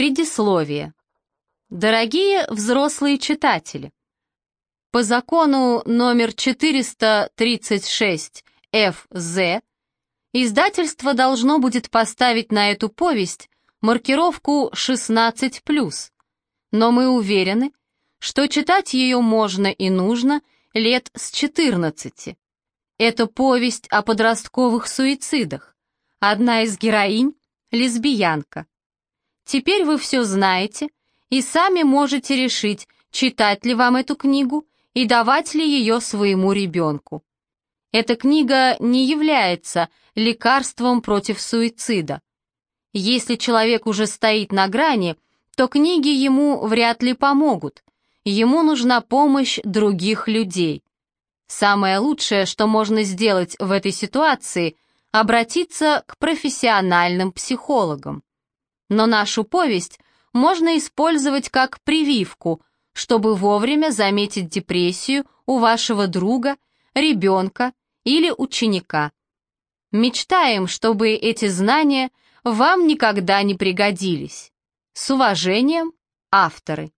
Предисловие. Дорогие взрослые читатели, по закону номер 436 ФЗ издательство должно будет поставить на эту повесть маркировку 16+, но мы уверены, что читать ее можно и нужно лет с 14. Это повесть о подростковых суицидах. Одна из героинь — лесбиянка. Теперь вы все знаете и сами можете решить, читать ли вам эту книгу и давать ли ее своему ребенку. Эта книга не является лекарством против суицида. Если человек уже стоит на грани, то книги ему вряд ли помогут. Ему нужна помощь других людей. Самое лучшее, что можно сделать в этой ситуации, обратиться к профессиональным психологам. Но нашу повесть можно использовать как прививку, чтобы вовремя заметить депрессию у вашего друга, ребенка или ученика. Мечтаем, чтобы эти знания вам никогда не пригодились. С уважением, авторы.